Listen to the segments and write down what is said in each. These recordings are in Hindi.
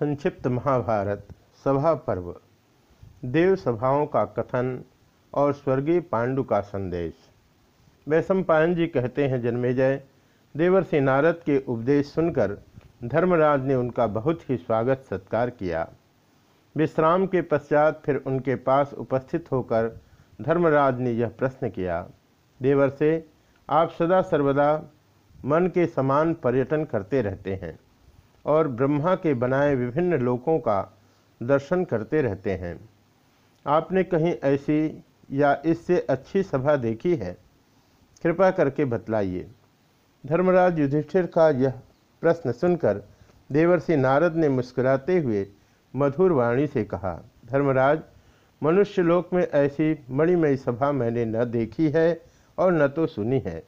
संक्षिप्त महाभारत सभा पर्व। देव सभाओं का कथन और स्वर्गीय पांडु का संदेश। वैशम पायन जी कहते हैं, जन्मेजय, देवर्षि नारद के उपदेश सुनकर धर्मराज ने उनका बहुत ही स्वागत सत्कार किया। विश्राम के पश्चात फिर उनके पास उपस्थित होकर धर्मराज ने यह प्रश्न किया देवर से आप सदा सर्वदा मन के समान पर्यटन करते रहते हैं। और ब्रह्मा के बनाए विभिन्न लोकों का दर्शन करते रहते हैं। आपने कहीं ऐसी या इससे अच्छी सभा देखी है? कृपा करके बतलाइए। धर्मराज युधिष्ठिर का यह प्रश्न सुनकर देवर्षि नारद ने मुस्कुराते हुए मधुर वाणी से कहा, धर्मराज, मनुष्य लोक में ऐसी मणिमयी सभा मैंने न देखी है और न तो सुनी है।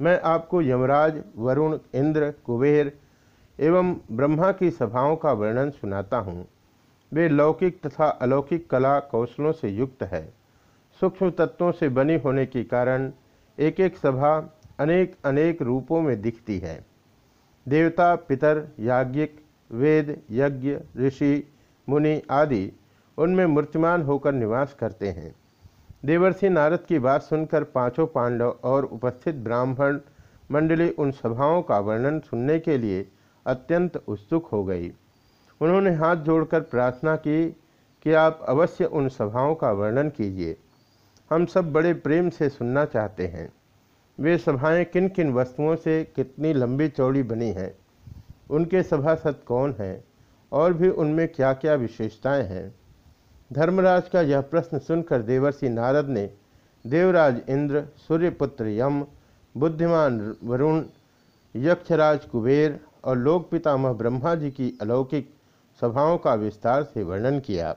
मैं आपको यमराज, वरुण, इंद्र, कुबेर एवं ब्रह्मा की सभाओं का वर्णन सुनाता हूँ। वे लौकिक तथा अलौकिक कला कौशलों से युक्त है। सूक्ष्म तत्वों से बनी होने के कारण एक एक सभा अनेक अनेक रूपों में दिखती है। देवता, पितर, याज्ञिक, वेद, यज्ञ, ऋषि, मुनि आदि उनमें मूर्तिमान होकर निवास करते हैं। देवर्षि नारद की बात सुनकर पाँचों पांडव और उपस्थित ब्राह्मण मंडली उन सभाओं का वर्णन सुनने के लिए अत्यंत उत्सुक हो गई। उन्होंने हाथ जोड़कर प्रार्थना की कि आप अवश्य उन सभाओं का वर्णन कीजिए। हम सब बड़े प्रेम से सुनना चाहते हैं। वे सभाएँ किन किन वस्तुओं से कितनी लंबी चौड़ी बनी हैं? उनके सभासद कौन हैं? और भी उनमें क्या क्या विशेषताएँ हैं? धर्मराज का यह प्रश्न सुनकर देवर्षि नारद ने, देवराज इंद्र, सूर्यपुत्र यम, बुद्धिमान वरुण, यक्षराज कुबेर और लोक पितामह ब्रह्मा जी की अलौकिक सभाओं का विस्तार से वर्णन किया।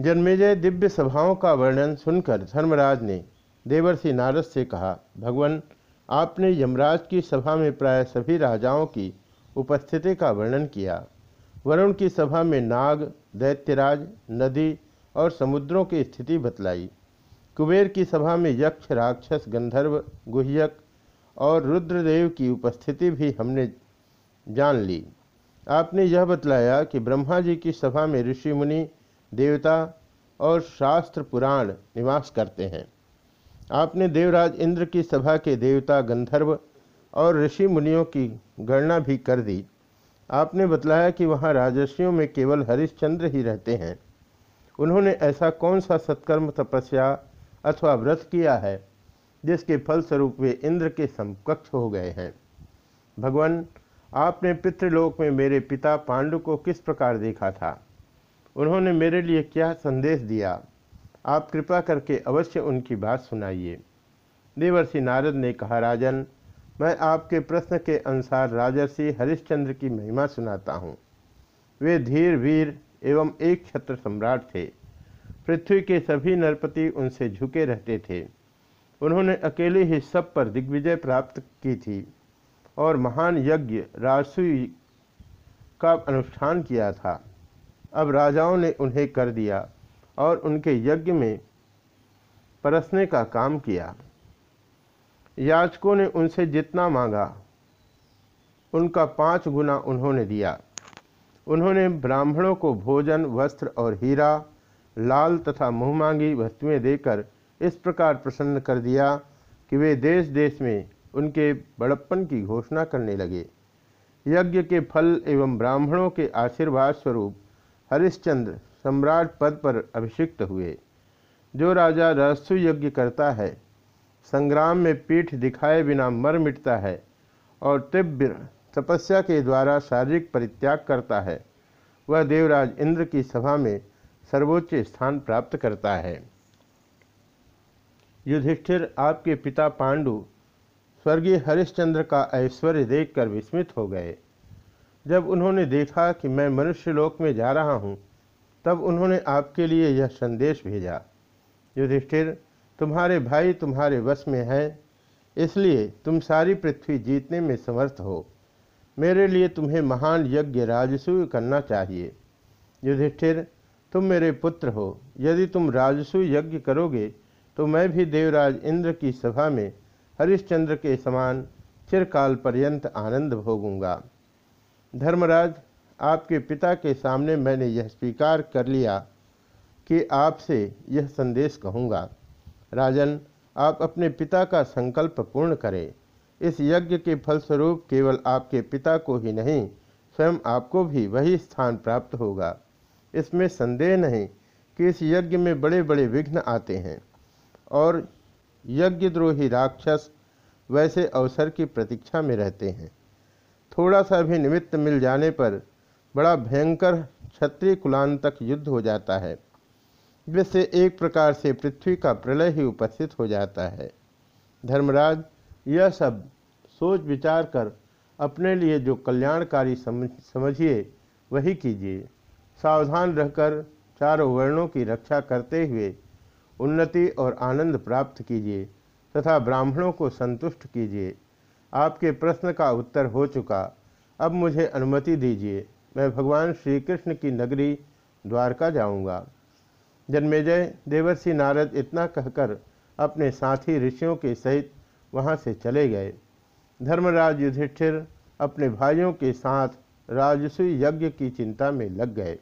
जन्मेजय दिव्य सभाओं का वर्णन सुनकर धर्मराज ने देवर्षि नारद से कहा, भगवान, आपने यमराज की सभा में प्राय सभी राजाओं की उपस्थिति का वर्णन किया। वरुण की सभा में नाग, दैत्यराज, नदी और समुद्रों की स्थिति बतलाई। कुबेर की सभा में यक्ष, राक्षस, गंधर्व, गुह्यक और रुद्रदेव की उपस्थिति भी हमने जान ली। आपने यह बतलाया कि ब्रह्मा जी की सभा में ऋषि मुनि, देवता और शास्त्र पुराण निवास करते हैं। आपने देवराज इंद्र की सभा के देवता गंधर्व और ऋषि मुनियों की गणना भी कर दी। आपने बतलाया कि वहाँ राजस्वियों में केवल हरिश्चंद्र ही रहते हैं। उन्होंने ऐसा कौन सा सत्कर्म तपस्या अथवा व्रत किया है? जिसके फलस्वरूप वे इंद्र के समकक्ष हो गए हैं। भगवान, आपने पितृलोक में मेरे पिता पांडु को किस प्रकार देखा था? उन्होंने मेरे लिए क्या संदेश दिया? आप कृपा करके अवश्य उनकी बात सुनाइए। देवर्षि नारद ने कहा, राजन, मैं आपके प्रश्न के अनुसार राजर्षि हरिश्चंद्र की महिमा सुनाता हूँ। वे धीर, वीर एवं एक छत्र सम्राट थे। पृथ्वी के सभी नरपति उनसे झुके रहते थे। उन्होंने अकेले ही सब पर दिग्विजय प्राप्त की थी और महान यज्ञ राजसूय का अनुष्ठान किया था। अब राजाओं ने उन्हें कर दिया और उनके यज्ञ में परसने का काम किया। याचकों ने उनसे जितना मांगा, उनका पाँच गुना उन्होंने दिया। उन्होंने ब्राह्मणों को भोजन, वस्त्र और हीरा, लाल तथा मुँह मांगी वस्तुएँ देकर इस प्रकार प्रसन्न कर दिया कि वे देश देश में उनके बड़प्पन की घोषणा करने लगे। यज्ञ के फल एवं ब्राह्मणों के आशीर्वाद स्वरूप हरिश्चंद्र सम्राट पद पर अभिषिक्त हुए, जो राजा रहस्यु यज्ञ करता है। संग्राम में पीठ दिखाए बिना मर मिटता है और तीव्र तपस्या के द्वारा शारीरिक परित्याग करता है। वह देवराज इंद्र की सभा में सर्वोच्च स्थान प्राप्त करता है। युधिष्ठिर आपके पिता पांडु स्वर्गीय हरिश्चंद्र का ऐश्वर्य देखकर विस्मित हो गए। जब उन्होंने देखा कि मैं मनुष्य लोक में जा रहा हूँ, तब उन्होंने आपके लिए यह संदेश भेजा। युधिष्ठिर, तुम्हारे भाई तुम्हारे वश में है, इसलिए तुम सारी पृथ्वी जीतने में समर्थ हो। मेरे लिए तुम्हें महान यज्ञ राजसूय करना चाहिए। युधिष्ठिर, तुम मेरे पुत्र हो, यदि तुम राजसूय यज्ञ करोगे तो मैं भी देवराज इंद्र की सभा में हरिश्चंद्र के समान चिरकाल पर्यंत आनंद भोगूँगा। धर्मराज, आपके पिता के सामने मैंने यह स्वीकार कर लिया कि आपसे यह संदेश कहूँगा। राजन, आप अपने पिता का संकल्प पूर्ण करें। इस यज्ञ के फलस्वरूप केवल आपके पिता को ही नहीं, स्वयं आपको भी वही स्थान प्राप्त होगा। इसमें संदेह नहीं कि इस यज्ञ में बड़े बड़े विघ्न आते हैं। और यज्ञद्रोही राक्षस वैसे अवसर की प्रतीक्षा में रहते हैं। थोड़ा सा भी निमित्त मिल जाने पर बड़ा भयंकर क्षत्रिय कुलांतक युद्ध हो जाता है। जिससे एक प्रकार से पृथ्वी का प्रलय ही उपस्थित हो जाता है। धर्मराज, यह सब सोच विचार कर अपने लिए जो कल्याणकारी समझिए, वही कीजिए। सावधान रहकर चारों वर्णों की रक्षा करते हुए उन्नति और आनंद प्राप्त कीजिए तथा ब्राह्मणों को संतुष्ट कीजिए। आपके प्रश्न का उत्तर हो चुका। अब मुझे अनुमति दीजिए, मैं भगवान श्री कृष्ण की नगरी द्वारका जाऊँगा। जन्मेजय देवर्षि नारद इतना कहकर अपने साथी ऋषियों के सहित वहाँ से चले गए। धर्मराज युधिष्ठिर अपने भाइयों के साथ राजस्वी यज्ञ की चिंता में लग गए।